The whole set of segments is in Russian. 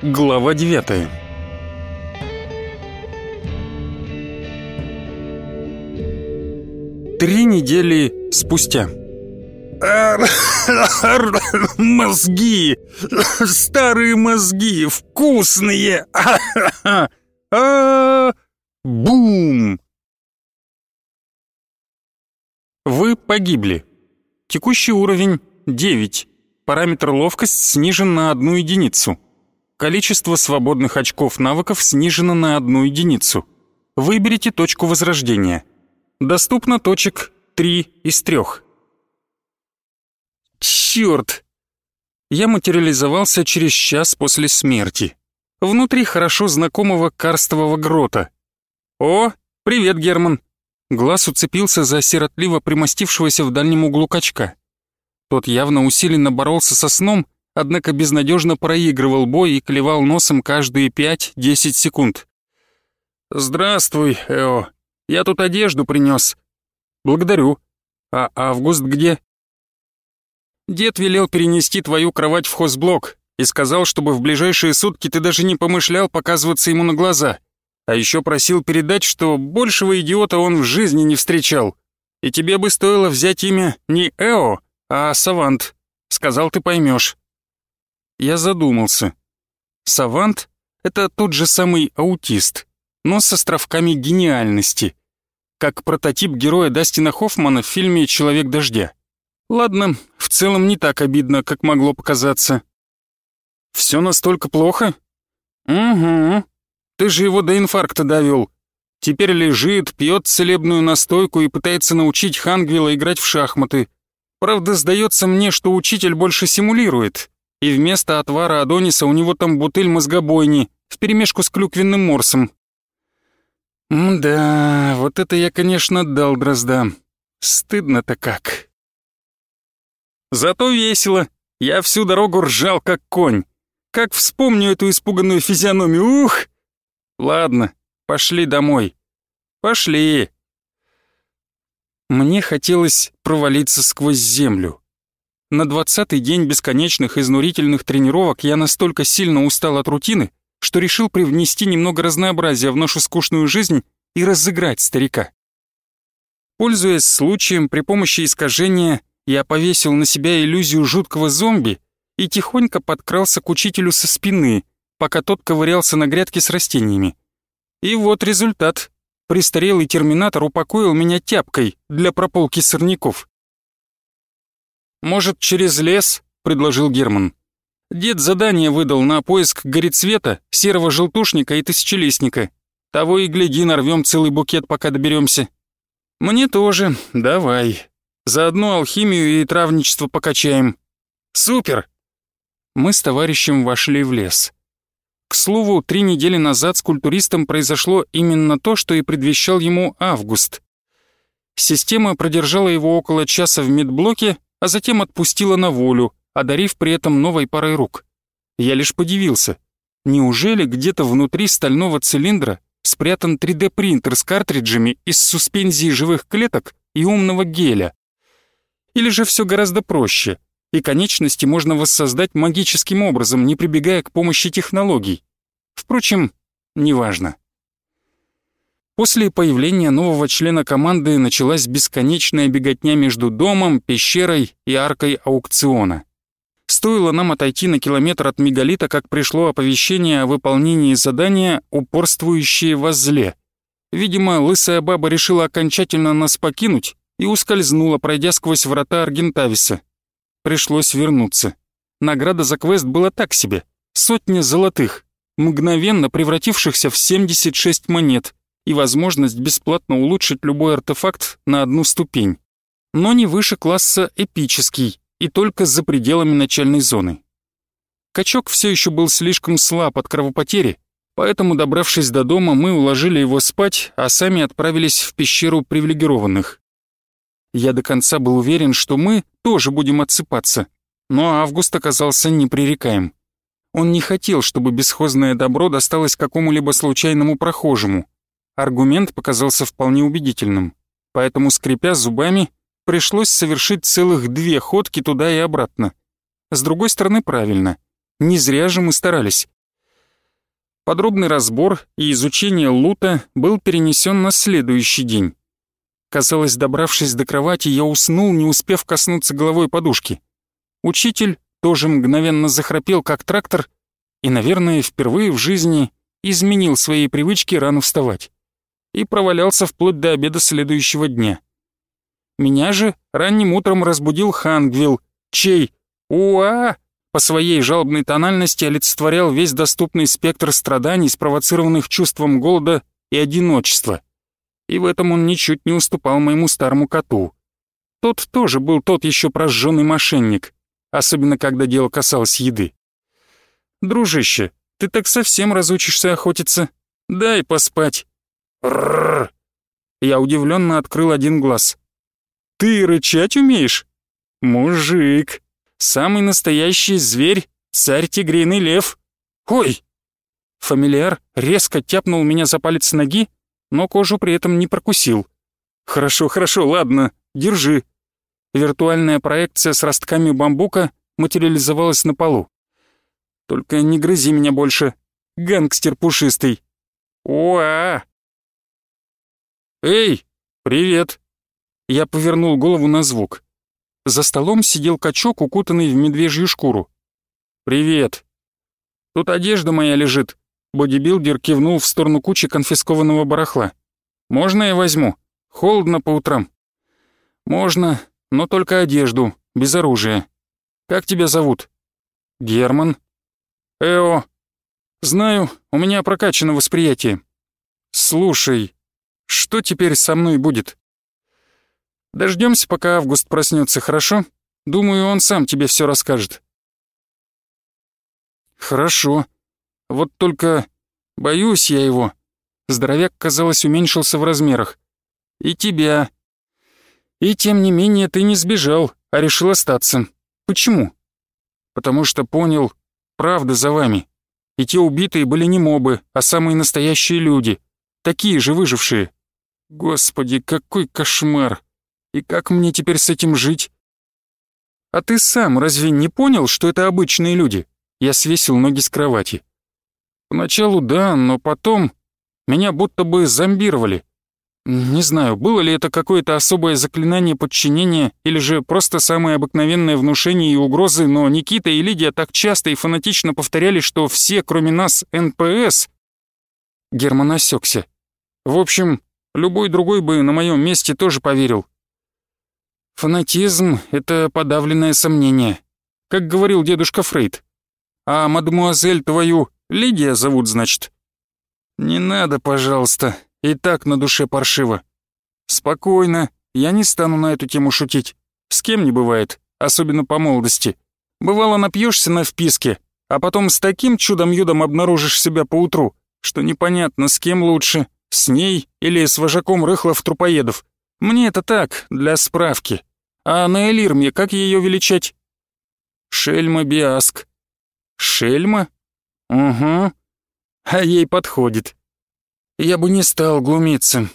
Глава девятая Три недели спустя Мозги! Старые мозги! Вкусные! А, Бум! Вы погибли. Текущий уровень 9. Параметр ловкость снижен на одну единицу. Количество свободных очков навыков снижено на одну единицу. Выберите точку возрождения. Доступно точек 3 из 3. Чёрт! Я материализовался через час после смерти. Внутри хорошо знакомого карстового грота. «О, привет, Герман!» Глаз уцепился за сиротливо примостившегося в дальнем углу качка. Тот явно усиленно боролся со сном, однако безнадежно проигрывал бой и клевал носом каждые 5-10 секунд. «Здравствуй, Эо. Я тут одежду принес. «Благодарю. А Август где?» «Дед велел перенести твою кровать в хозблок и сказал, чтобы в ближайшие сутки ты даже не помышлял показываться ему на глаза. А еще просил передать, что большего идиота он в жизни не встречал. И тебе бы стоило взять имя не Эо, а Савант. Сказал, ты поймешь. Я задумался. Савант — это тот же самый аутист, но с островками гениальности, как прототип героя Дастина Хоффмана в фильме «Человек дождя». Ладно, в целом не так обидно, как могло показаться. Все настолько плохо? Угу. Ты же его до инфаркта довел. Теперь лежит, пьет целебную настойку и пытается научить Хангвилла играть в шахматы. Правда, сдается мне, что учитель больше симулирует и вместо отвара Адониса у него там бутыль мозгобойни вперемешку с клюквенным морсом. Да, вот это я, конечно, дал дроздам. Стыдно-то как. Зато весело. Я всю дорогу ржал, как конь. Как вспомню эту испуганную физиономию, ух! Ладно, пошли домой. Пошли. Мне хотелось провалиться сквозь землю. На двадцатый день бесконечных изнурительных тренировок я настолько сильно устал от рутины, что решил привнести немного разнообразия в нашу скучную жизнь и разыграть старика. Пользуясь случаем, при помощи искажения я повесил на себя иллюзию жуткого зомби и тихонько подкрался к учителю со спины, пока тот ковырялся на грядке с растениями. И вот результат. Престарелый терминатор упокоил меня тяпкой для прополки сорняков. «Может, через лес?» — предложил Герман. «Дед задание выдал на поиск горецвета, серого желтушника и тысячелистника. Того и гляди, нарвем целый букет, пока доберемся. Мне тоже, давай. Заодно алхимию и травничество покачаем. Супер!» Мы с товарищем вошли в лес. К слову, три недели назад с культуристом произошло именно то, что и предвещал ему Август. Система продержала его около часа в медблоке, а затем отпустила на волю, одарив при этом новой парой рук. Я лишь подивился. Неужели где-то внутри стального цилиндра спрятан 3D-принтер с картриджами из суспензии живых клеток и умного геля? Или же все гораздо проще, и конечности можно воссоздать магическим образом, не прибегая к помощи технологий? Впрочем, неважно. После появления нового члена команды началась бесконечная беготня между домом, пещерой и аркой аукциона. Стоило нам отойти на километр от мегалита, как пришло оповещение о выполнении задания «Упорствующие возле». Видимо, лысая баба решила окончательно нас покинуть и ускользнула, пройдя сквозь врата Аргентависа. Пришлось вернуться. Награда за квест была так себе. Сотня золотых, мгновенно превратившихся в 76 монет и возможность бесплатно улучшить любой артефакт на одну ступень, но не выше класса «эпический» и только за пределами начальной зоны. Качок все еще был слишком слаб от кровопотери, поэтому, добравшись до дома, мы уложили его спать, а сами отправились в пещеру привилегированных. Я до конца был уверен, что мы тоже будем отсыпаться, но Август оказался непререкаем. Он не хотел, чтобы бесхозное добро досталось какому-либо случайному прохожему, аргумент показался вполне убедительным, поэтому, скрипя зубами, пришлось совершить целых две ходки туда и обратно. С другой стороны, правильно. Не зря же мы старались. Подробный разбор и изучение лута был перенесен на следующий день. Казалось, добравшись до кровати, я уснул, не успев коснуться головой подушки. Учитель тоже мгновенно захрапел, как трактор, и, наверное, впервые в жизни изменил свои привычки рано вставать. И провалялся вплоть до обеда следующего дня. Меня же ранним утром разбудил Хангвилл, чей «Уа!» по своей жалобной тональности олицетворял весь доступный спектр страданий, спровоцированных чувством голода и одиночества. И в этом он ничуть не уступал моему старому коту. Тот тоже был тот еще прожженный мошенник, особенно когда дело касалось еды. «Дружище, ты так совсем разучишься охотиться. Дай поспать». «Рррр!» Я удивленно открыл один глаз. «Ты рычать умеешь?» «Мужик!» Самый настоящий зверь, царь тигриный лев. Ой! Фамильяр резко тяпнул меня за палец ноги, но кожу при этом не прокусил. Хорошо, хорошо, ладно, держи. Виртуальная проекция с ростками бамбука материализовалась на полу. Только не грызи меня больше, гангстер пушистый. Уа! Эй, привет! Я повернул голову на звук. За столом сидел качок, укутанный в медвежью шкуру. «Привет. Тут одежда моя лежит». Бодибилдер кивнул в сторону кучи конфискованного барахла. «Можно я возьму? Холодно по утрам». «Можно, но только одежду, без оружия. Как тебя зовут?» «Герман». «Эо. Знаю, у меня прокачано восприятие. Слушай, что теперь со мной будет?» Дождемся, пока Август проснется, хорошо? Думаю, он сам тебе все расскажет. Хорошо. Вот только боюсь я его. Здоровяк, казалось, уменьшился в размерах. И тебя. И тем не менее ты не сбежал, а решил остаться. Почему? Потому что понял, правда за вами. И те убитые были не мобы, а самые настоящие люди. Такие же выжившие. Господи, какой кошмар. И как мне теперь с этим жить? А ты сам разве не понял, что это обычные люди? Я свесил ноги с кровати. Поначалу да, но потом меня будто бы зомбировали. Не знаю, было ли это какое-то особое заклинание подчинения или же просто самое обыкновенное внушение и угрозы, но Никита и Лидия так часто и фанатично повторяли, что все, кроме нас, НПС... Герман осекся. В общем, любой другой бы на моем месте тоже поверил, Фанатизм — это подавленное сомнение, как говорил дедушка Фрейд. А мадемуазель твою Лидия зовут, значит? Не надо, пожалуйста, и так на душе паршиво. Спокойно, я не стану на эту тему шутить. С кем не бывает, особенно по молодости. Бывало, напьешься на вписке, а потом с таким чудом-юдом обнаружишь себя поутру, что непонятно, с кем лучше, с ней или с вожаком рыхлов трупоедов. Мне это так, для справки. А на Элирме как ее величать? Шельма Биаск. Шельма? Угу. А ей подходит. Я бы не стал глумиться.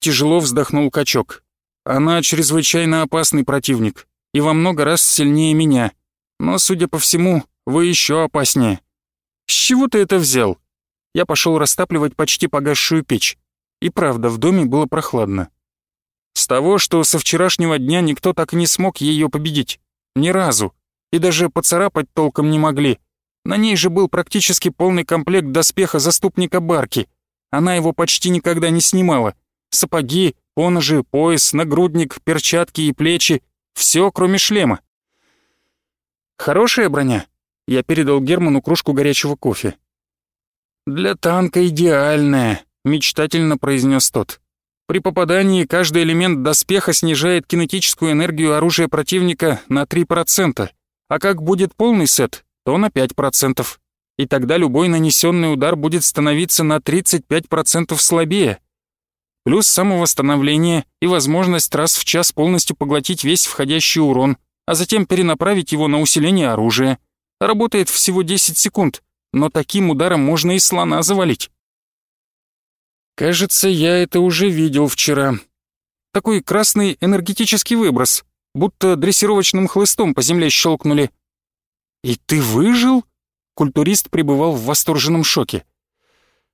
Тяжело вздохнул качок. Она чрезвычайно опасный противник и во много раз сильнее меня. Но, судя по всему, вы еще опаснее. С чего ты это взял? Я пошел растапливать почти погасшую печь. И правда, в доме было прохладно. С того, что со вчерашнего дня никто так и не смог ее победить. Ни разу. И даже поцарапать толком не могли. На ней же был практически полный комплект доспеха заступника Барки. Она его почти никогда не снимала. Сапоги, поножи, пояс, нагрудник, перчатки и плечи. Все, кроме шлема. «Хорошая броня?» Я передал Герману кружку горячего кофе. «Для танка идеальная», — мечтательно произнес тот. При попадании каждый элемент доспеха снижает кинетическую энергию оружия противника на 3%, а как будет полный сет, то на 5%. И тогда любой нанесенный удар будет становиться на 35% слабее. Плюс самовосстановление и возможность раз в час полностью поглотить весь входящий урон, а затем перенаправить его на усиление оружия. Работает всего 10 секунд, но таким ударом можно и слона завалить. Кажется, я это уже видел вчера. Такой красный энергетический выброс, будто дрессировочным хлыстом по земле щелкнули. «И ты выжил?» Культурист пребывал в восторженном шоке.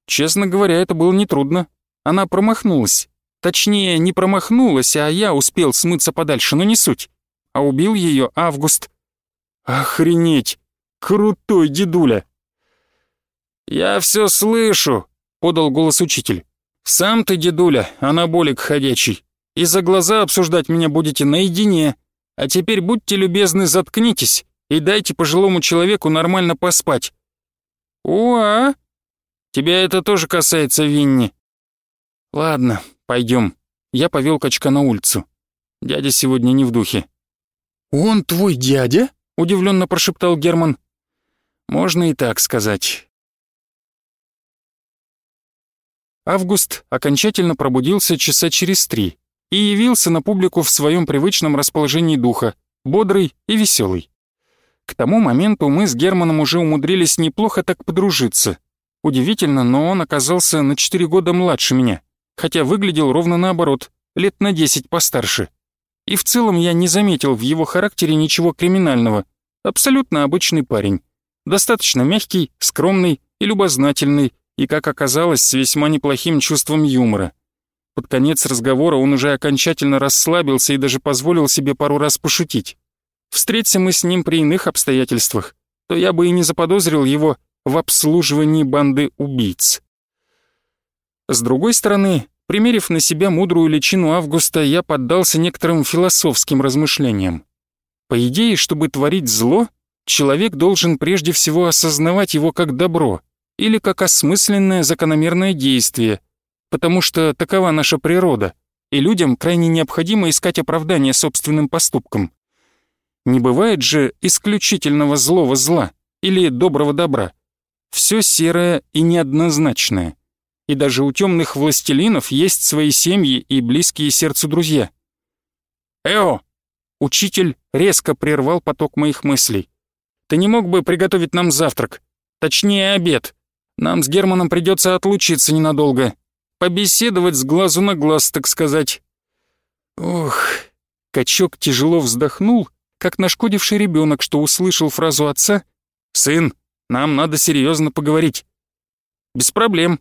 Честно говоря, это было нетрудно. Она промахнулась. Точнее, не промахнулась, а я успел смыться подальше, но не суть. А убил ее Август. Охренеть! Крутой дедуля! «Я все слышу», — подал голос учитель. «Сам ты, дедуля, анаболик ходячий. И за глаза обсуждать меня будете наедине. А теперь будьте любезны, заткнитесь и дайте пожилому человеку нормально поспать». «Уа! Тебя это тоже касается, Винни». «Ладно, пойдем. Я повел качка на улицу. Дядя сегодня не в духе». «Он твой дядя?» — удивленно прошептал Герман. «Можно и так сказать. Август окончательно пробудился часа через три и явился на публику в своем привычном расположении духа, бодрый и веселый. К тому моменту мы с Германом уже умудрились неплохо так подружиться. Удивительно, но он оказался на четыре года младше меня, хотя выглядел ровно наоборот, лет на десять постарше. И в целом я не заметил в его характере ничего криминального. Абсолютно обычный парень. Достаточно мягкий, скромный и любознательный, и, как оказалось, с весьма неплохим чувством юмора. Под конец разговора он уже окончательно расслабился и даже позволил себе пару раз пошутить. Встреться мы с ним при иных обстоятельствах, то я бы и не заподозрил его в обслуживании банды убийц. С другой стороны, примерив на себя мудрую личину Августа, я поддался некоторым философским размышлениям. По идее, чтобы творить зло, человек должен прежде всего осознавать его как добро — или как осмысленное закономерное действие, потому что такова наша природа, и людям крайне необходимо искать оправдание собственным поступкам. Не бывает же исключительного злого зла или доброго добра. Все серое и неоднозначное. И даже у темных властелинов есть свои семьи и близкие сердцу друзья. «Эо!» Учитель резко прервал поток моих мыслей. «Ты не мог бы приготовить нам завтрак? Точнее, обед?» Нам с Германом придется отлучиться ненадолго. Побеседовать с глазу на глаз, так сказать. Ох, качок тяжело вздохнул, как нашкодивший ребенок, что услышал фразу отца «Сын, нам надо серьезно поговорить». «Без проблем».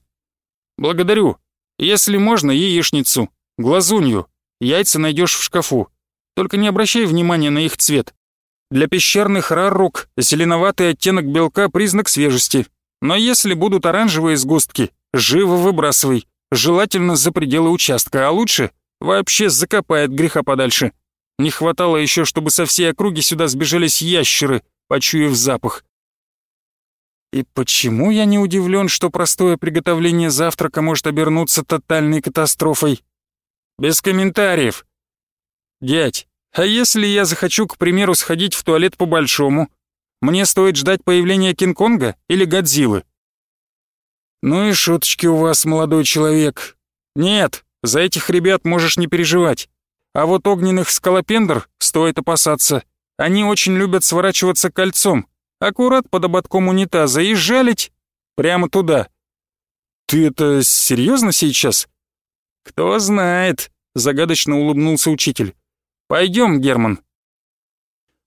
«Благодарю. Если можно, яичницу, глазунью. Яйца найдешь в шкафу. Только не обращай внимания на их цвет. Для пещерных раррук зеленоватый оттенок белка — признак свежести. Но если будут оранжевые сгустки, живо выбрасывай, желательно за пределы участка, а лучше вообще закопай от греха подальше. Не хватало еще, чтобы со всей округи сюда сбежались ящеры, почуяв запах. И почему я не удивлен, что простое приготовление завтрака может обернуться тотальной катастрофой? Без комментариев. Дядь, а если я захочу, к примеру, сходить в туалет по-большому, мне стоит ждать появления Кинг-Конга или Годзиллы?» «Ну и шуточки у вас, молодой человек. Нет, за этих ребят можешь не переживать. А вот огненных скалопендр стоит опасаться. Они очень любят сворачиваться кольцом, аккурат под ободком унитаза и жалить прямо туда. Ты это серьезно сейчас? Кто знает, загадочно улыбнулся учитель. Пойдем, Герман.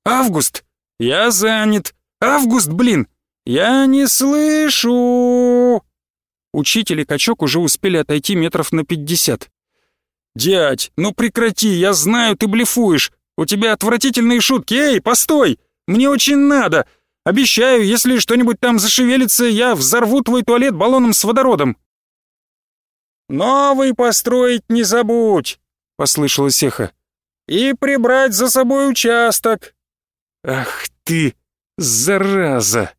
Август, «Я занят! Август, блин! Я не слышу!» Учитель и качок уже успели отойти метров на пятьдесят. «Дядь, ну прекрати, я знаю, ты блефуешь! У тебя отвратительные шутки! Эй, постой! Мне очень надо! Обещаю, если что-нибудь там зашевелится, я взорву твой туалет баллоном с водородом!» «Новый построить не забудь!» — послышалось эхо. «И прибрать за собой участок, «Ах ты, зараза!»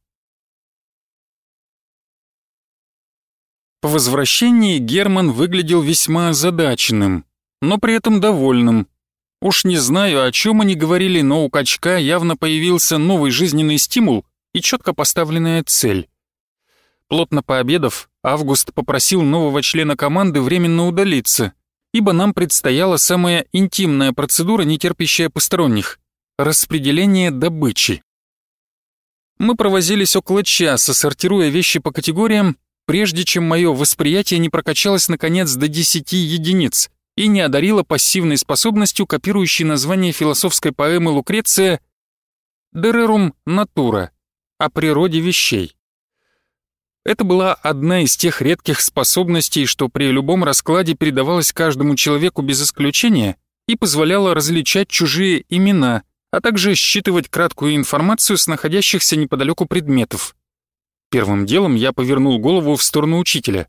По возвращении Герман выглядел весьма озадаченным, но при этом довольным. Уж не знаю, о чем они говорили, но у качка явно появился новый жизненный стимул и четко поставленная цель. Плотно пообедав, Август попросил нового члена команды временно удалиться, ибо нам предстояла самая интимная процедура, не терпящая посторонних Распределение добычи. Мы провозились около часа, сортируя вещи по категориям, прежде чем мое восприятие не прокачалось наконец до 10 единиц и не одарило пассивной способностью, копирующей название философской поэмы Лукреция «Дерерум натура» о природе вещей. Это была одна из тех редких способностей, что при любом раскладе передавалась каждому человеку без исключения и позволяла различать чужие имена, а также считывать краткую информацию с находящихся неподалеку предметов. Первым делом я повернул голову в сторону учителя.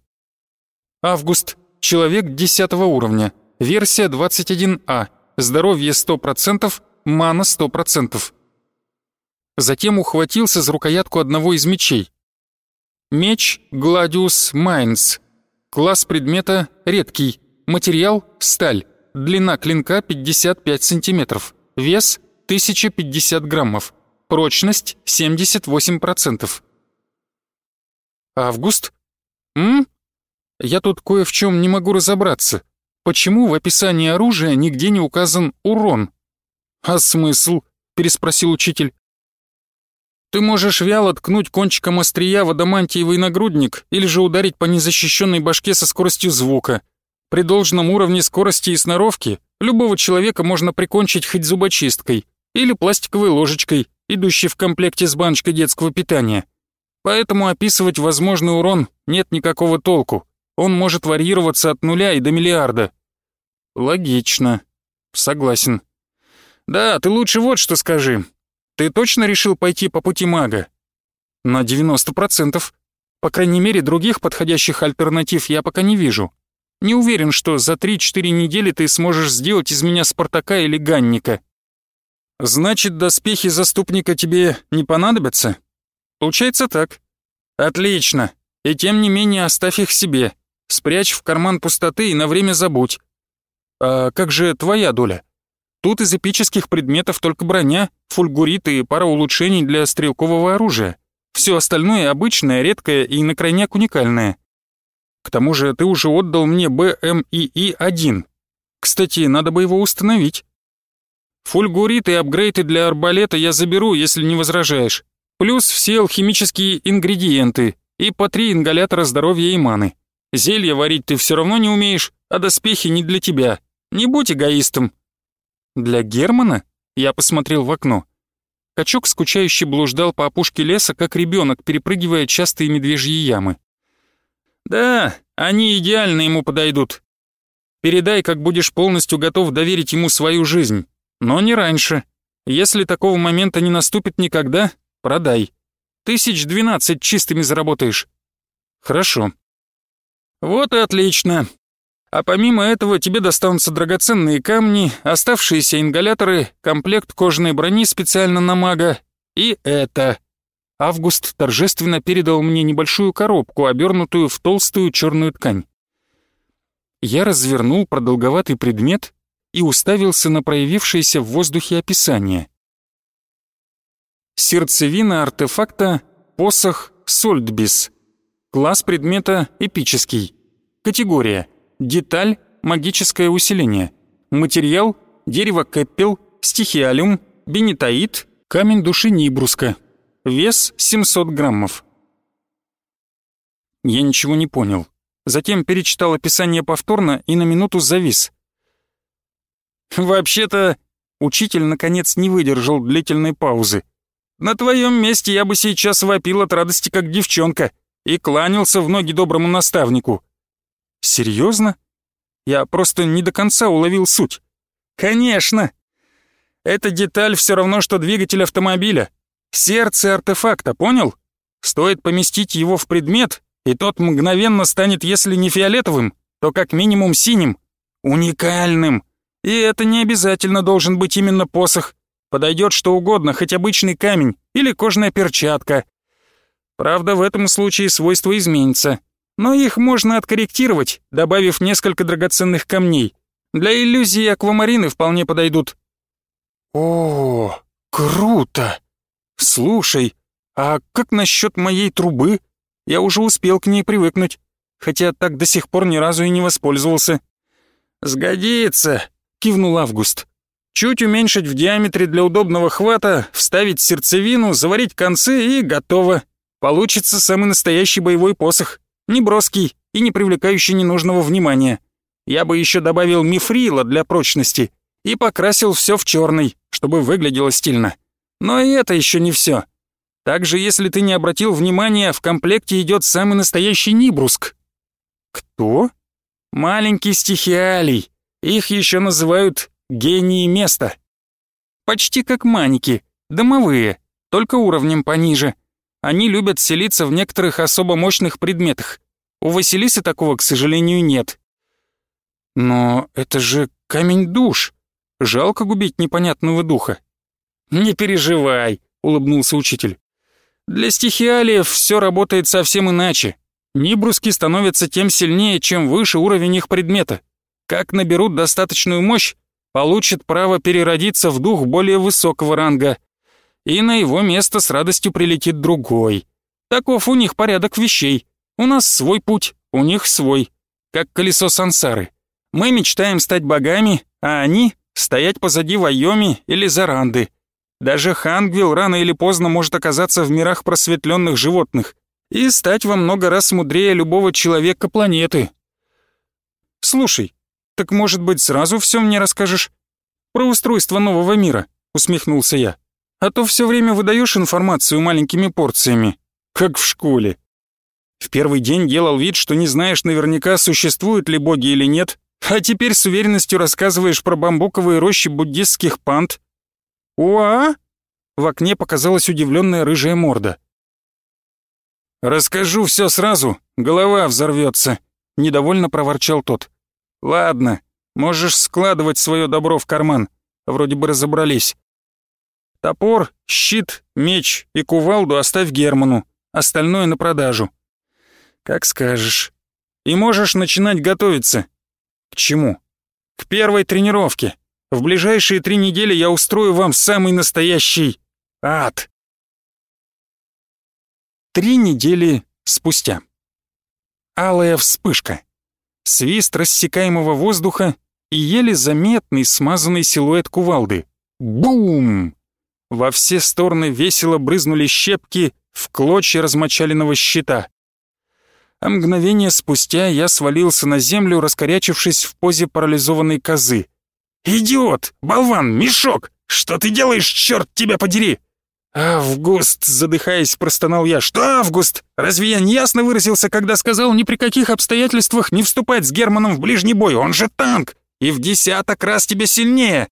Август. Человек 10 уровня. Версия 21А. Здоровье 100%, мана 100%. Затем ухватился за рукоятку одного из мечей. Меч Гладиус Майнс. Класс предмета редкий. Материал сталь. Длина клинка 55 сантиметров. Вес 1050 граммов. Прочность 78%. Август? М? Я тут кое в чем не могу разобраться. Почему в описании оружия нигде не указан урон? А смысл? Переспросил учитель. Ты можешь вяло ткнуть кончиком острия в адамантиевый нагрудник или же ударить по незащищенной башке со скоростью звука. При должном уровне скорости и сноровки любого человека можно прикончить хоть зубочисткой или пластиковой ложечкой, идущей в комплекте с баночкой детского питания. Поэтому описывать возможный урон нет никакого толку. Он может варьироваться от нуля и до миллиарда. Логично. Согласен. Да, ты лучше вот что скажи. Ты точно решил пойти по пути мага? На 90%. По крайней мере, других подходящих альтернатив я пока не вижу. Не уверен, что за 3-4 недели ты сможешь сделать из меня Спартака или Ганника. Значит, доспехи заступника тебе не понадобятся? Получается так. Отлично. И тем не менее оставь их себе. Спрячь в карман пустоты и на время забудь. А как же твоя доля? Тут из эпических предметов только броня, фульгурит и пара улучшений для стрелкового оружия. Все остальное обычное, редкое и на крайняк уникальное. К тому же ты уже отдал мне БМИИ-1. Кстати, надо бы его установить. Фульгурит и апгрейды для арбалета я заберу, если не возражаешь. Плюс все алхимические ингредиенты и по три ингалятора здоровья и маны. Зелье варить ты все равно не умеешь, а доспехи не для тебя. Не будь эгоистом». «Для Германа?» Я посмотрел в окно. Качок скучающе блуждал по опушке леса, как ребенок, перепрыгивая частые медвежьи ямы. «Да, они идеально ему подойдут. Передай, как будешь полностью готов доверить ему свою жизнь. Но не раньше. Если такого момента не наступит никогда, Продай. Тысяч двенадцать чистыми заработаешь. Хорошо. Вот и отлично. А помимо этого тебе достанутся драгоценные камни, оставшиеся ингаляторы, комплект кожаной брони специально на мага и это. Август торжественно передал мне небольшую коробку, обернутую в толстую черную ткань. Я развернул продолговатый предмет и уставился на проявившееся в воздухе описание. Сердцевина артефакта «Посох Сольдбис». Класс предмета «Эпический». Категория «Деталь. Магическое усиление». Материал «Дерево Кэппел», «Стихиалиум», «Бенитаид», «Камень души Нибруска». Вес 700 граммов. Я ничего не понял. Затем перечитал описание повторно и на минуту завис. Вообще-то, учитель наконец не выдержал длительной паузы. На твоем месте я бы сейчас вопил от радости, как девчонка, и кланялся в ноги доброму наставнику. Серьезно? Я просто не до конца уловил суть. Конечно. Эта деталь все равно, что двигатель автомобиля. Сердце артефакта, понял? Стоит поместить его в предмет, и тот мгновенно станет, если не фиолетовым, то как минимум синим. Уникальным. И это не обязательно должен быть именно посох. Подойдет что угодно, хоть обычный камень или кожаная перчатка. Правда, в этом случае свойства изменятся. Но их можно откорректировать, добавив несколько драгоценных камней. Для иллюзии аквамарины вполне подойдут. О, круто! Слушай, а как насчет моей трубы? Я уже успел к ней привыкнуть, хотя так до сих пор ни разу и не воспользовался. Сгодится, кивнул Август. Чуть уменьшить в диаметре для удобного хвата, вставить сердцевину, заварить концы и готово. Получится самый настоящий боевой посох. не броский и не привлекающий ненужного внимания. Я бы еще добавил мифрила для прочности и покрасил все в черный, чтобы выглядело стильно. Но и это еще не все. Также, если ты не обратил внимания, в комплекте идет самый настоящий Нибруск. Кто? Маленький стихиалий. Их еще называют гении места. Почти как маники, домовые, только уровнем пониже. Они любят селиться в некоторых особо мощных предметах. У Василисы такого, к сожалению, нет. Но это же камень душ. Жалко губить непонятного духа. Не переживай, улыбнулся учитель. Для стихиалиев все работает совсем иначе. Нибруски становятся тем сильнее, чем выше уровень их предмета. Как наберут достаточную мощь, получат право переродиться в дух более высокого ранга, и на его место с радостью прилетит другой. Таков у них порядок вещей. У нас свой путь, у них свой. Как колесо сансары. Мы мечтаем стать богами, а они — стоять позади Вайоми или Заранды. Даже Хангвилл рано или поздно может оказаться в мирах просветленных животных и стать во много раз мудрее любого человека планеты. Слушай, так может быть сразу все мне расскажешь? Про устройство нового мира, усмехнулся я. А то все время выдаешь информацию маленькими порциями, как в школе. В первый день делал вид, что не знаешь наверняка, существуют ли боги или нет, а теперь с уверенностью рассказываешь про бамбуковые рощи буддистских панд. Уа? В окне показалась удивленная рыжая морда. «Расскажу все сразу, голова взорвется», — недовольно проворчал тот. «Ладно, можешь складывать свое добро в карман. Вроде бы разобрались. Топор, щит, меч и кувалду оставь Герману, остальное на продажу. Как скажешь. И можешь начинать готовиться. К чему? К первой тренировке. В ближайшие три недели я устрою вам самый настоящий ад. Три недели спустя. Алая вспышка. Свист рассекаемого воздуха и еле заметный смазанный силуэт кувалды. Бум! Во все стороны весело брызнули щепки в клочья размочаленного щита. А мгновение спустя я свалился на землю, раскорячившись в позе парализованной козы. «Идиот! Болван! Мешок! Что ты делаешь, черт тебя подери!» «Август!» — задыхаясь, простонал я. «Что Август? Разве я не ясно выразился, когда сказал ни при каких обстоятельствах не вступать с Германом в ближний бой? Он же танк! И в десяток раз тебя сильнее!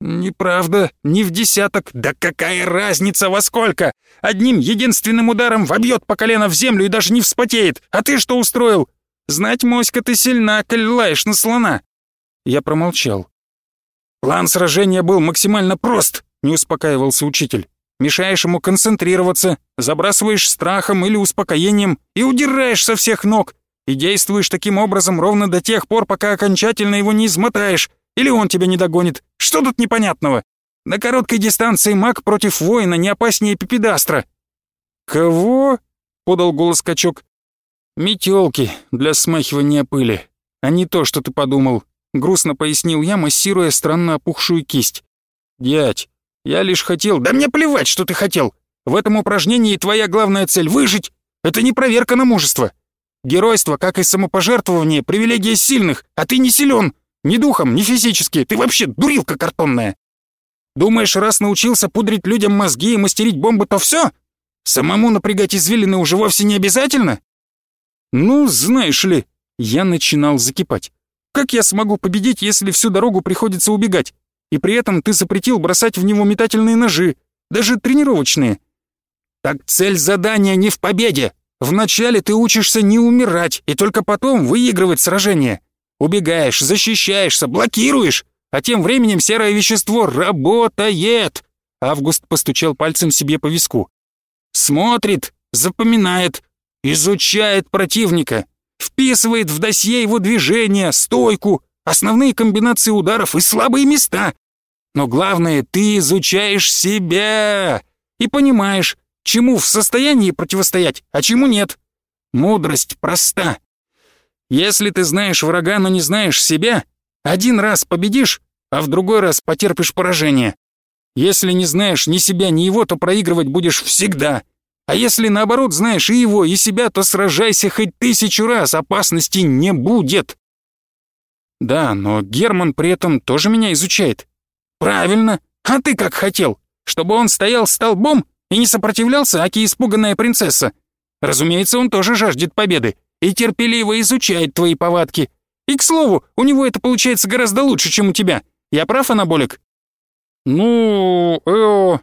«Неправда, не в десяток. Да какая разница во сколько? Одним единственным ударом вобьет по колено в землю и даже не вспотеет. А ты что устроил? Знать, моська, ты сильна, коль лаешь на слона». Я промолчал. «План сражения был максимально прост», — не успокаивался учитель. «Мешаешь ему концентрироваться, забрасываешь страхом или успокоением и удираешь со всех ног, и действуешь таким образом ровно до тех пор, пока окончательно его не измотаешь, или он тебя не догонит? Что тут непонятного? На короткой дистанции маг против воина не опаснее пипедастра». «Кого?» — подал голос качок. «Метёлки для смахивания пыли, а не то, что ты подумал», — грустно пояснил я, массируя странно опухшую кисть. «Дядь, я лишь хотел...» «Да мне плевать, что ты хотел! В этом упражнении твоя главная цель — выжить! Это не проверка на мужество! Геройство, как и самопожертвование, привилегия сильных, а ты не силен! Ни духом, ни физически, ты вообще дурилка картонная. Думаешь, раз научился пудрить людям мозги и мастерить бомбы, то все? Самому напрягать извилины уже вовсе не обязательно? Ну, знаешь ли, я начинал закипать. Как я смогу победить, если всю дорогу приходится убегать? И при этом ты запретил бросать в него метательные ножи, даже тренировочные. Так цель задания не в победе. Вначале ты учишься не умирать и только потом выигрывать сражение. Убегаешь, защищаешься, блокируешь, а тем временем серое вещество работает. Август постучал пальцем себе по виску. Смотрит, запоминает, изучает противника, вписывает в досье его движения, стойку, основные комбинации ударов и слабые места. Но главное, ты изучаешь себя и понимаешь, чему в состоянии противостоять, а чему нет. Мудрость проста. Если ты знаешь врага, но не знаешь себя, один раз победишь, а в другой раз потерпишь поражение. Если не знаешь ни себя, ни его, то проигрывать будешь всегда. А если наоборот знаешь и его, и себя, то сражайся хоть тысячу раз, опасности не будет. Да, но Герман при этом тоже меня изучает. Правильно. А ты как хотел? Чтобы он стоял столбом и не сопротивлялся, аки испуганная принцесса? Разумеется, он тоже жаждет победы и терпеливо изучает твои повадки. И, к слову, у него это получается гораздо лучше, чем у тебя. Я прав, анаболик?» «Ну, э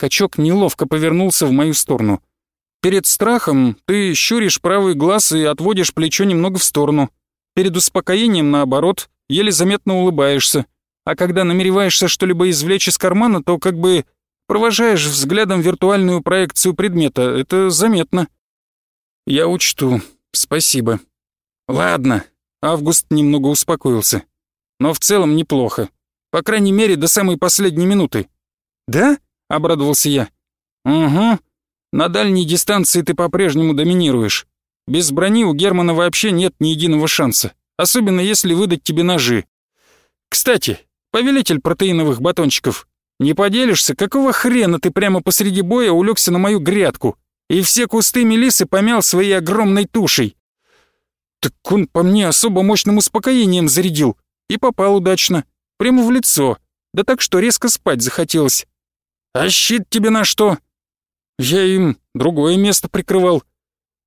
Качок неловко повернулся в мою сторону. «Перед страхом ты щуришь правый глаз и отводишь плечо немного в сторону. Перед успокоением, наоборот, еле заметно улыбаешься. А когда намереваешься что-либо извлечь из кармана, то как бы провожаешь взглядом виртуальную проекцию предмета. Это заметно». «Я учту. Спасибо». «Ладно». Август немного успокоился. «Но в целом неплохо. По крайней мере, до самой последней минуты». «Да?» — обрадовался я. «Угу. На дальней дистанции ты по-прежнему доминируешь. Без брони у Германа вообще нет ни единого шанса, особенно если выдать тебе ножи. Кстати, повелитель протеиновых батончиков, не поделишься, какого хрена ты прямо посреди боя улегся на мою грядку и все кусты мелисы помял своей огромной тушей? Так он по мне особо мощным успокоением зарядил и попал удачно, прямо в лицо, да так что резко спать захотелось. «А щит тебе на что?» «Я им другое место прикрывал».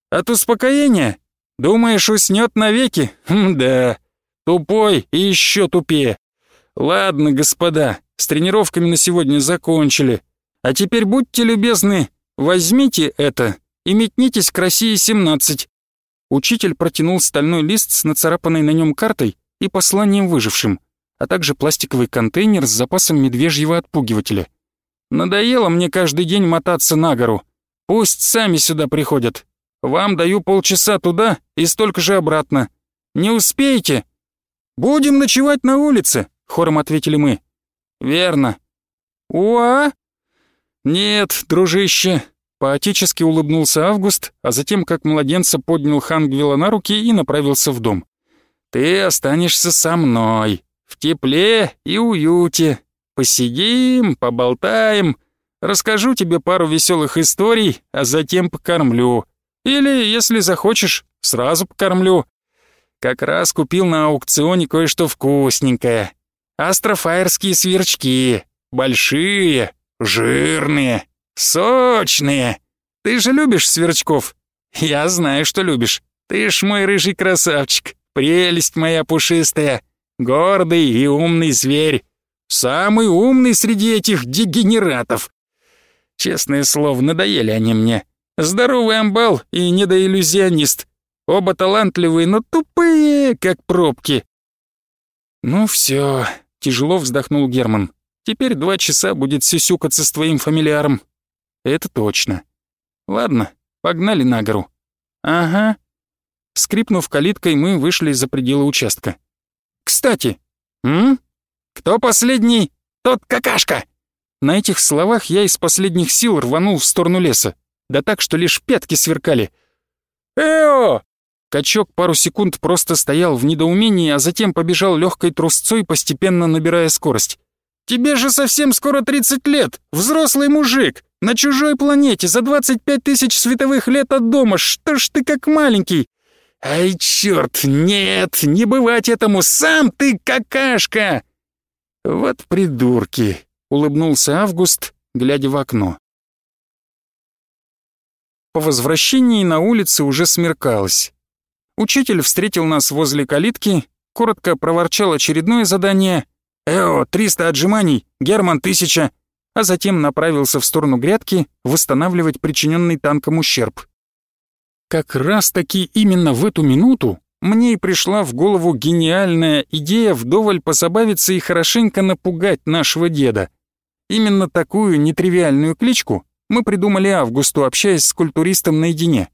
«От успокоения? Думаешь, уснет навеки? Хм, да. Тупой и еще тупее. Ладно, господа, с тренировками на сегодня закончили. А теперь будьте любезны, возьмите это и метнитесь к России-17». Учитель протянул стальной лист с нацарапанной на нем картой и посланием выжившим, а также пластиковый контейнер с запасом медвежьего отпугивателя. Надоело мне каждый день мотаться на гору. Пусть сами сюда приходят. Вам даю полчаса туда и столько же обратно. Не успеете? Будем ночевать на улице, хором ответили мы. Верно. Уа? Нет, дружище. Поотечески улыбнулся Август, а затем, как младенца, поднял Хангвила на руки и направился в дом. «Ты останешься со мной, в тепле и уюте, Посидим, поболтаем, расскажу тебе пару веселых историй, а затем покормлю. Или, если захочешь, сразу покормлю. Как раз купил на аукционе кое-что вкусненькое. Астрофайерские сверчки. Большие, жирные, сочные. Ты же любишь сверчков? Я знаю, что любишь. Ты ж мой рыжий красавчик, прелесть моя пушистая, гордый и умный зверь. Самый умный среди этих дегенератов. Честное слово, надоели они мне. Здоровый амбал и недоиллюзионист. Оба талантливые, но тупые, как пробки. Ну все, тяжело вздохнул Герман. Теперь два часа будет сисюкаться с твоим фамилиаром. Это точно. Ладно, погнали на гору. Ага. Скрипнув калиткой, мы вышли за пределы участка. Кстати, м? «Кто последний, тот какашка!» На этих словах я из последних сил рванул в сторону леса, да так, что лишь пятки сверкали. «Эо!» Качок пару секунд просто стоял в недоумении, а затем побежал легкой трусцой, постепенно набирая скорость. «Тебе же совсем скоро 30 лет, взрослый мужик, на чужой планете, за 25 тысяч световых лет от дома, что ж ты как маленький?» «Ай, черт, нет, не бывать этому, сам ты какашка!» «Вот придурки!» — улыбнулся Август, глядя в окно. По возвращении на улице уже смеркалось. Учитель встретил нас возле калитки, коротко проворчал очередное задание «Эо, 300 отжиманий, Герман, 1000», а затем направился в сторону грядки восстанавливать причиненный танком ущерб. Как раз-таки именно в эту минуту мне и пришла в голову гениальная идея вдоволь позабавиться и хорошенько напугать нашего деда. Именно такую нетривиальную кличку мы придумали Августу, общаясь с культуристом наедине.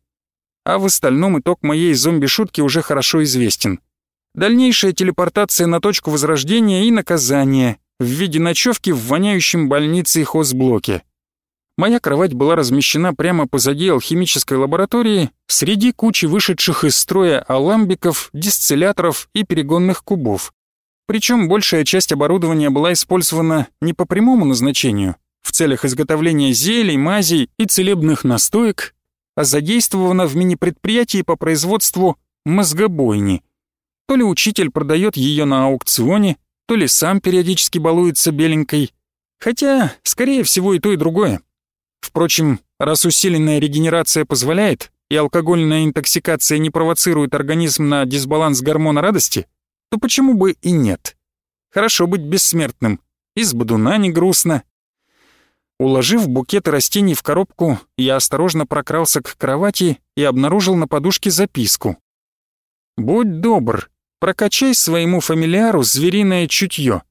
А в остальном итог моей зомби-шутки уже хорошо известен. Дальнейшая телепортация на точку возрождения и наказание в виде ночевки в воняющем больнице и хозблоке. Моя кровать была размещена прямо позади алхимической лаборатории, среди кучи вышедших из строя аламбиков, дистилляторов и перегонных кубов. Причем большая часть оборудования была использована не по прямому назначению, в целях изготовления зелий, мазей и целебных настоек, а задействована в мини-предприятии по производству мозгобойни. То ли учитель продает ее на аукционе, то ли сам периодически балуется беленькой. Хотя, скорее всего, и то, и другое. Впрочем, раз усиленная регенерация позволяет, и алкогольная интоксикация не провоцирует организм на дисбаланс гормона радости, то почему бы и нет? Хорошо быть бессмертным. Из бодуна не грустно. Уложив букеты растений в коробку, я осторожно прокрался к кровати и обнаружил на подушке записку. «Будь добр, прокачай своему фамилиару звериное чутье.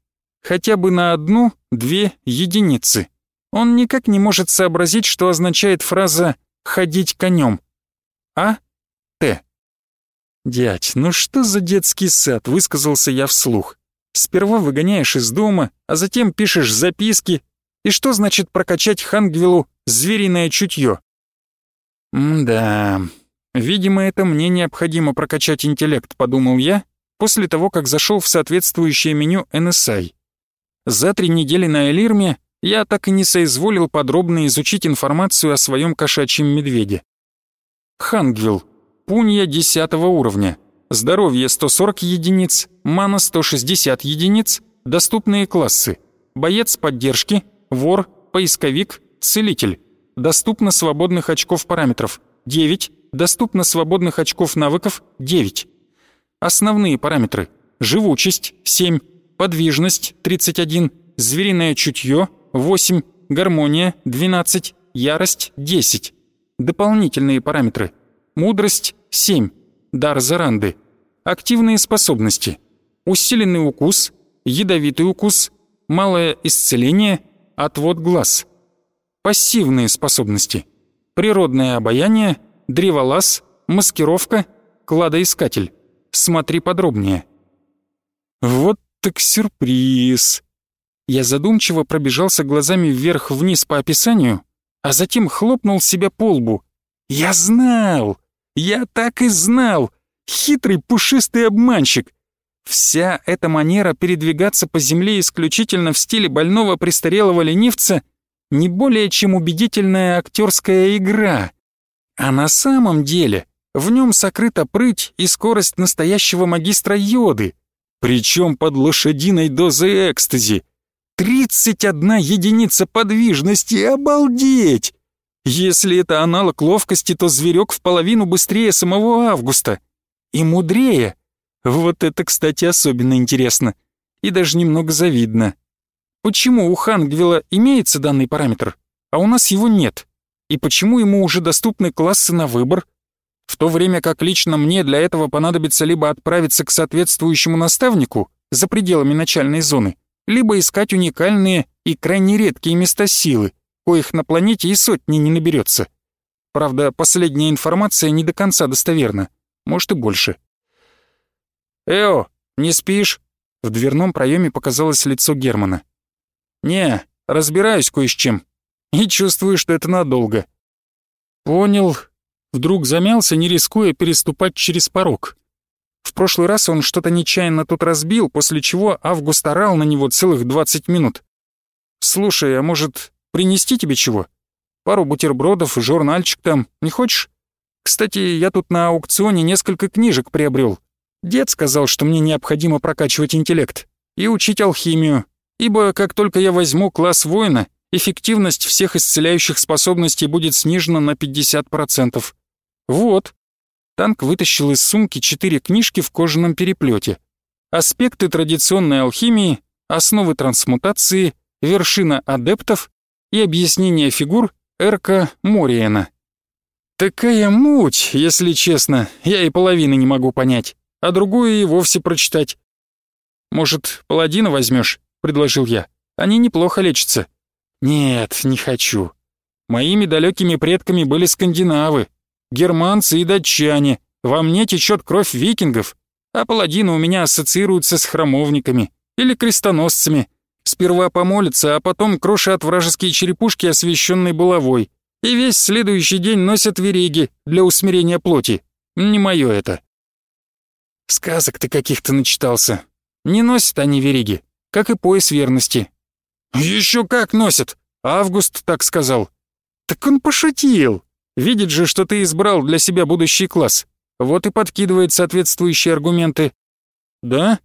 Хотя бы на одну-две единицы. Он никак не может сообразить, что означает фраза «ходить конем». А. Т. «Дядь, ну что за детский сад?» — высказался я вслух. «Сперва выгоняешь из дома, а затем пишешь записки. И что значит прокачать Хангвиллу звериное чутье?» «М-да, видимо, это мне необходимо прокачать интеллект», — подумал я, после того, как зашел в соответствующее меню NSI. За три недели на Элирме я так и не соизволил подробно изучить информацию о своем кошачьем медведе. Хангвилл. Пунья 10 уровня. Здоровье 140 единиц, мана 160 единиц, доступные классы. Боец поддержки, вор, поисковик, целитель. Доступно свободных очков параметров 9, доступно свободных очков навыков 9. Основные параметры. Живучесть 7, подвижность 31, звериное чутье 8, гармония 12, ярость 10. Дополнительные параметры. Мудрость 7, дар Заранды. Активные способности. Усиленный укус, ядовитый укус, малое исцеление, отвод глаз. Пассивные способности. Природное обаяние, древолаз, маскировка, кладоискатель. Смотри подробнее. Вот так сюрприз. Я задумчиво пробежался глазами вверх-вниз по описанию, а затем хлопнул себя по лбу. «Я знал! Я так и знал! Хитрый пушистый обманщик! Вся эта манера передвигаться по земле исключительно в стиле больного престарелого ленивца не более чем убедительная актерская игра. А на самом деле в нем сокрыта прыть и скорость настоящего магистра йоды, причем под лошадиной дозой экстази. 31 единица подвижности, обалдеть! Если это аналог ловкости, то зверек в половину быстрее самого Августа. И мудрее. Вот это, кстати, особенно интересно. И даже немного завидно. Почему у Хангвилла имеется данный параметр, а у нас его нет? И почему ему уже доступны классы на выбор? В то время как лично мне для этого понадобится либо отправиться к соответствующему наставнику за пределами начальной зоны, либо искать уникальные и крайне редкие места силы, коих на планете и сотни не наберется. Правда, последняя информация не до конца достоверна, может и больше. «Эо, не спишь?» В дверном проеме показалось лицо Германа. «Не, разбираюсь кое с чем. И чувствую, что это надолго». «Понял». Вдруг замялся, не рискуя переступать через порог. В прошлый раз он что-то нечаянно тут разбил, после чего Август орал на него целых 20 минут. «Слушай, а может, принести тебе чего? Пару бутербродов, журнальчик там, не хочешь? Кстати, я тут на аукционе несколько книжек приобрел. Дед сказал, что мне необходимо прокачивать интеллект и учить алхимию, ибо как только я возьму класс воина, эффективность всех исцеляющих способностей будет снижена на 50%. Вот, Танк вытащил из сумки четыре книжки в кожаном переплете. Аспекты традиционной алхимии, основы трансмутации, вершина адептов и объяснение фигур Эрка Мориена. Такая муть, если честно, я и половины не могу понять, а другую и вовсе прочитать. «Может, паладина возьмешь? предложил я. «Они неплохо лечатся». «Нет, не хочу. Моими далекими предками были скандинавы, германцы и датчане. Во мне течет кровь викингов, а паладины у меня ассоциируются с храмовниками или крестоносцами. Сперва помолятся, а потом крошат вражеские черепушки, освещенной булавой. И весь следующий день носят вериги для усмирения плоти. Не мое это. Сказок ты каких-то начитался. Не носят они вериги, как и пояс верности. Еще как носят. Август так сказал. Так он пошутил. Видит же, что ты избрал для себя будущий класс. Вот и подкидывает соответствующие аргументы. Да?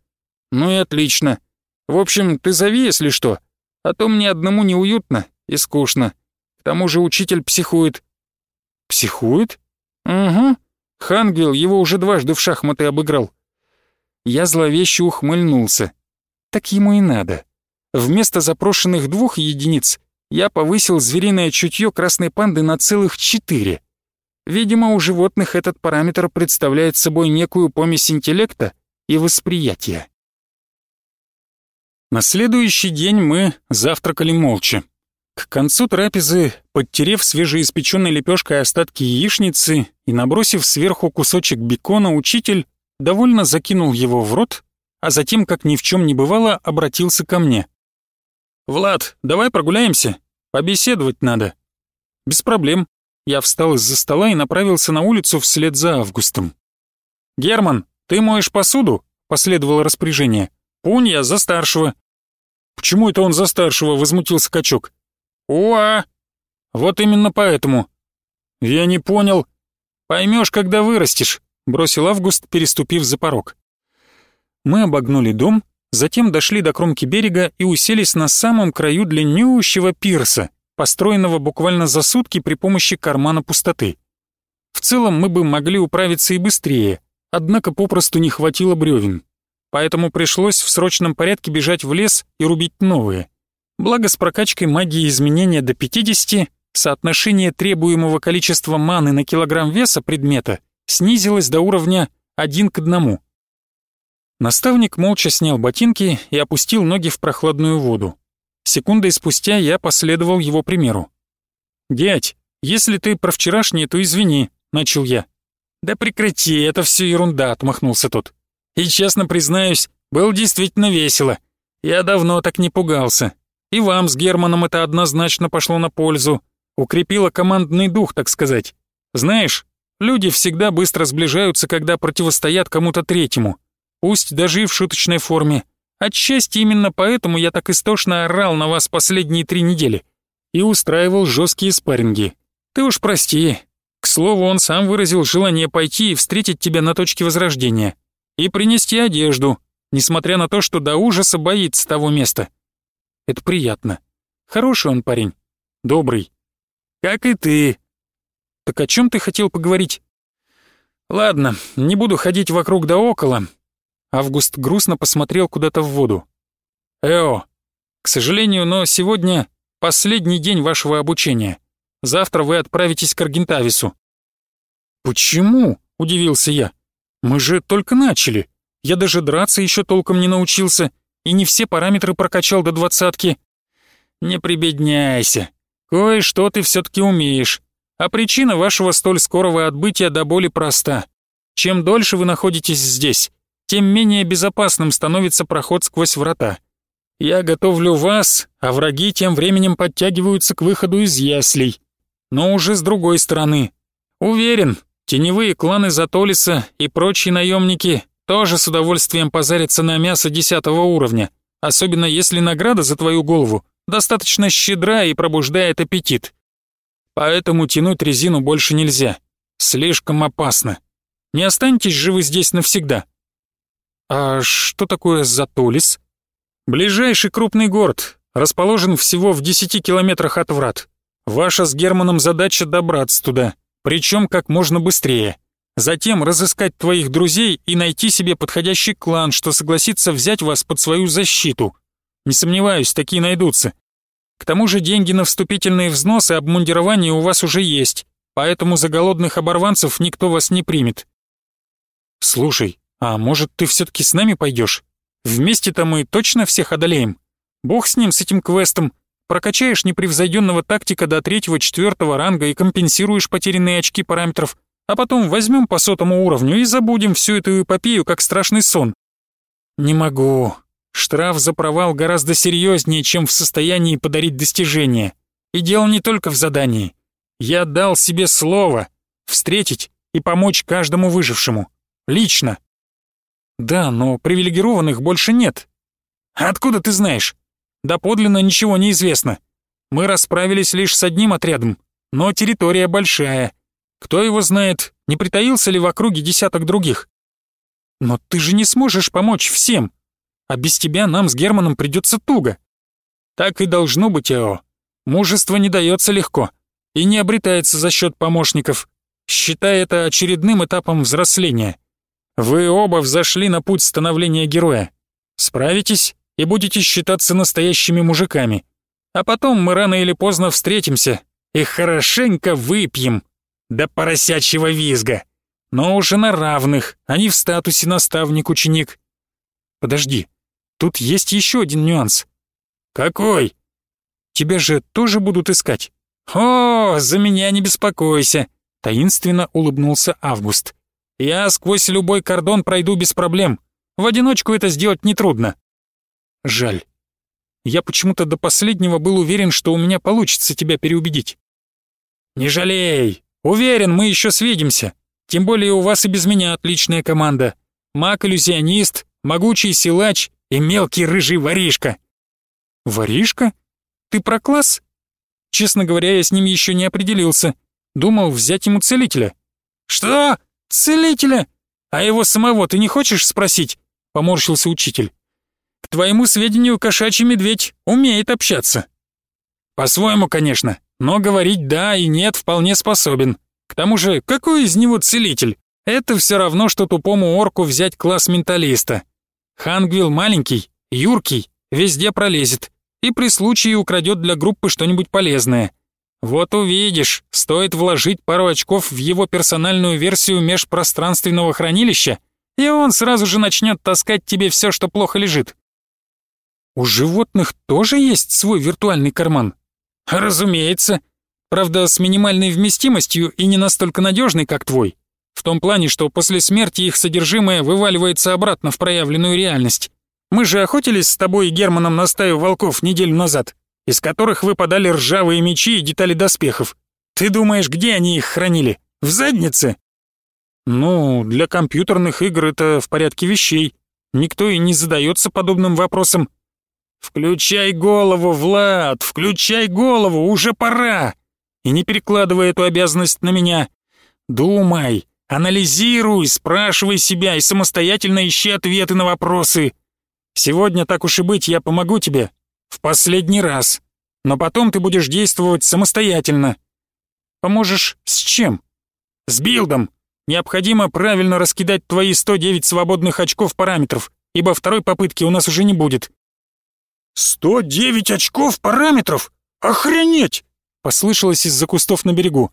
Ну и отлично. В общем, ты зови, если что. А то мне одному неуютно и скучно. К тому же учитель психует. Психует? Угу. Хангел его уже дважды в шахматы обыграл. Я зловеще ухмыльнулся. Так ему и надо. Вместо запрошенных двух единиц я повысил звериное чутье красной панды на целых четыре. Видимо, у животных этот параметр представляет собой некую помесь интеллекта и восприятия. На следующий день мы завтракали молча. К концу трапезы, подтерев свежеиспеченной лепешкой остатки яичницы и набросив сверху кусочек бекона, учитель довольно закинул его в рот, а затем, как ни в чем не бывало, обратился ко мне. «Влад, давай прогуляемся. Побеседовать надо». «Без проблем». Я встал из-за стола и направился на улицу вслед за Августом. «Герман, ты моешь посуду?» — последовало распоряжение. «Пунь я за старшего». «Почему это он за старшего?» — возмутился качок. «Уа!» «Вот именно поэтому». «Я не понял». «Поймешь, когда вырастешь», — бросил Август, переступив за порог. Мы обогнули дом, затем дошли до кромки берега и уселись на самом краю длиннющего пирса, построенного буквально за сутки при помощи кармана пустоты. В целом мы бы могли управиться и быстрее, однако попросту не хватило бревен. Поэтому пришлось в срочном порядке бежать в лес и рубить новые. Благо с прокачкой магии изменения до 50 соотношение требуемого количества маны на килограмм веса предмета снизилось до уровня 1 к 1. Наставник молча снял ботинки и опустил ноги в прохладную воду. Секундой спустя я последовал его примеру. «Дядь, если ты про вчерашнее, то извини», — начал я. «Да прекрати, это все ерунда», — отмахнулся тот. «И честно признаюсь, было действительно весело. Я давно так не пугался. И вам с Германом это однозначно пошло на пользу. Укрепило командный дух, так сказать. Знаешь, люди всегда быстро сближаются, когда противостоят кому-то третьему. Пусть даже и в шуточной форме. Отчасти именно поэтому я так истошно орал на вас последние три недели и устраивал жесткие спарринги. Ты уж прости. К слову, он сам выразил желание пойти и встретить тебя на точке возрождения. И принести одежду, несмотря на то, что до ужаса боится того места. Это приятно. Хороший он парень. Добрый. Как и ты. Так о чем ты хотел поговорить? Ладно, не буду ходить вокруг да около. Август грустно посмотрел куда-то в воду. Эо, к сожалению, но сегодня последний день вашего обучения. Завтра вы отправитесь к Аргентавису. Почему? Удивился я. Мы же только начали. Я даже драться еще толком не научился и не все параметры прокачал до двадцатки. Не прибедняйся. Кое-что ты все-таки умеешь. А причина вашего столь скорого отбытия до боли проста. Чем дольше вы находитесь здесь, тем менее безопасным становится проход сквозь врата. Я готовлю вас, а враги тем временем подтягиваются к выходу из яслей. Но уже с другой стороны. Уверен, теневые кланы Затолиса и прочие наемники тоже с удовольствием позарятся на мясо десятого уровня, особенно если награда за твою голову достаточно щедра и пробуждает аппетит. Поэтому тянуть резину больше нельзя. Слишком опасно. Не останетесь же вы здесь навсегда. А что такое Затолис? Ближайший крупный город, расположен всего в 10 километрах от врат. Ваша с Германом задача добраться туда, причем как можно быстрее. Затем разыскать твоих друзей и найти себе подходящий клан, что согласится взять вас под свою защиту. Не сомневаюсь, такие найдутся. К тому же деньги на вступительные взносы и обмундирование у вас уже есть, поэтому за голодных оборванцев никто вас не примет. Слушай, а может ты все-таки с нами пойдешь? Вместе-то мы точно всех одолеем. Бог с ним, с этим квестом. Прокачаешь непревзойденного тактика до третьего-четвертого ранга и компенсируешь потерянные очки параметров а потом возьмем по сотому уровню и забудем всю эту эпопею как страшный сон. Не могу. Штраф за провал гораздо серьезнее, чем в состоянии подарить достижение. И дело не только в задании. Я дал себе слово встретить и помочь каждому выжившему. Лично. Да, но привилегированных больше нет. Откуда ты знаешь? Да подлинно ничего не известно. Мы расправились лишь с одним отрядом, но территория большая. Кто его знает, не притаился ли в округе десяток других? Но ты же не сможешь помочь всем, а без тебя нам с Германом придется туго. Так и должно быть, Эо. Мужество не дается легко и не обретается за счет помощников. Считай это очередным этапом взросления. Вы оба взошли на путь становления героя. Справитесь и будете считаться настоящими мужиками. А потом мы рано или поздно встретимся и хорошенько выпьем до поросячьего визга. Но уже на равных, а не в статусе наставник-ученик. Подожди, тут есть еще один нюанс. Какой? Тебя же тоже будут искать. О, за меня не беспокойся, таинственно улыбнулся Август. Я сквозь любой кордон пройду без проблем. В одиночку это сделать нетрудно. Жаль. Я почему-то до последнего был уверен, что у меня получится тебя переубедить. Не жалей. Уверен, мы еще свидимся. Тем более у вас и без меня отличная команда. Маг-иллюзионист, могучий силач и мелкий рыжий воришка. Воришка? Ты про класс? Честно говоря, я с ним еще не определился. Думал взять ему целителя. Что? Целителя? А его самого ты не хочешь спросить? Поморщился учитель. К твоему сведению, кошачий медведь умеет общаться. По-своему, конечно, но говорить «да» и «нет» вполне способен. К тому же, какой из него целитель? Это все равно, что тупому орку взять класс менталиста. Хангвилл маленький, юркий, везде пролезет и при случае украдет для группы что-нибудь полезное. Вот увидишь, стоит вложить пару очков в его персональную версию межпространственного хранилища, и он сразу же начнет таскать тебе все, что плохо лежит. У животных тоже есть свой виртуальный карман? Разумеется. Правда, с минимальной вместимостью и не настолько надежный, как твой. В том плане, что после смерти их содержимое вываливается обратно в проявленную реальность. Мы же охотились с тобой и Германом на стаю волков неделю назад, из которых выпадали ржавые мечи и детали доспехов. Ты думаешь, где они их хранили? В заднице? Ну, для компьютерных игр это в порядке вещей. Никто и не задается подобным вопросом. «Включай голову, Влад, включай голову, уже пора!» И не перекладывай эту обязанность на меня. Думай, анализируй, спрашивай себя и самостоятельно ищи ответы на вопросы. Сегодня, так уж и быть, я помогу тебе. В последний раз. Но потом ты будешь действовать самостоятельно. Поможешь с чем? С билдом. Необходимо правильно раскидать твои 109 свободных очков параметров, ибо второй попытки у нас уже не будет. «Сто девять очков параметров? Охренеть!» — послышалось из-за кустов на берегу.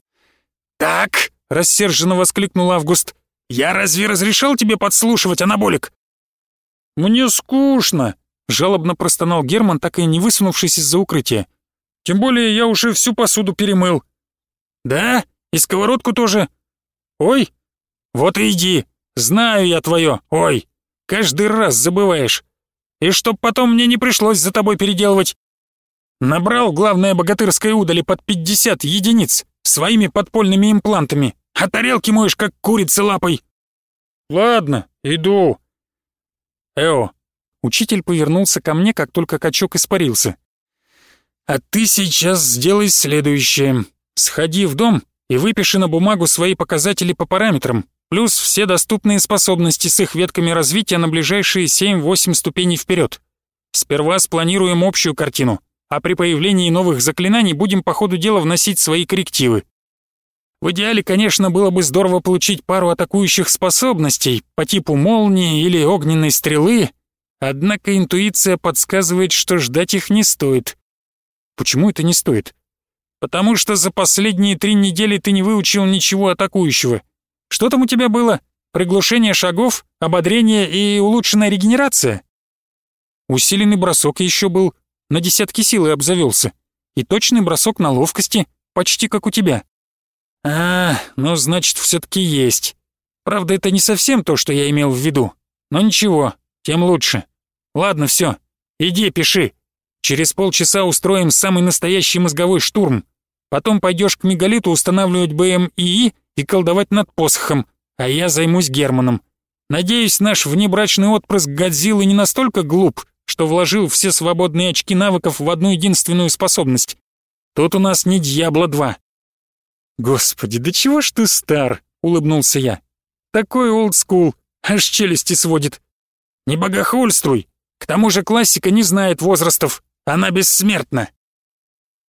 «Так!» — рассерженно воскликнул Август. «Я разве разрешал тебе подслушивать, анаболик?» «Мне скучно!» — жалобно простонал Герман, так и не высунувшись из-за укрытия. «Тем более я уже всю посуду перемыл». «Да? И сковородку тоже?» «Ой! Вот и иди! Знаю я твое, ой! Каждый раз забываешь и чтоб потом мне не пришлось за тобой переделывать. Набрал главное богатырской удали под 50 единиц своими подпольными имплантами, а тарелки моешь как курица лапой. Ладно, иду. Эо, учитель повернулся ко мне, как только качок испарился. А ты сейчас сделай следующее. Сходи в дом и выпиши на бумагу свои показатели по параметрам, плюс все доступные способности с их ветками развития на ближайшие 7-8 ступеней вперед. Сперва спланируем общую картину, а при появлении новых заклинаний будем по ходу дела вносить свои коррективы. В идеале, конечно, было бы здорово получить пару атакующих способностей по типу молнии или огненной стрелы, однако интуиция подсказывает, что ждать их не стоит. Почему это не стоит? Потому что за последние три недели ты не выучил ничего атакующего. Что там у тебя было? Приглушение шагов, ободрение и улучшенная регенерация? Усиленный бросок еще был, на десятки силы обзавелся. И точный бросок на ловкости, почти как у тебя. А, ну значит, все-таки есть. Правда, это не совсем то, что я имел в виду. Но ничего, тем лучше. Ладно, все, иди, пиши. Через полчаса устроим самый настоящий мозговой штурм. Потом пойдешь к мегалиту устанавливать БМИИ и колдовать над посохом, а я займусь Германом. Надеюсь, наш внебрачный отпрыск Годзиллы не настолько глуп, что вложил все свободные очки навыков в одну единственную способность. Тут у нас не Дьябло-2». «Господи, да чего ж ты стар?» — улыбнулся я. «Такой олдскул, аж челюсти сводит». «Не богохульствуй! К тому же классика не знает возрастов, она бессмертна!»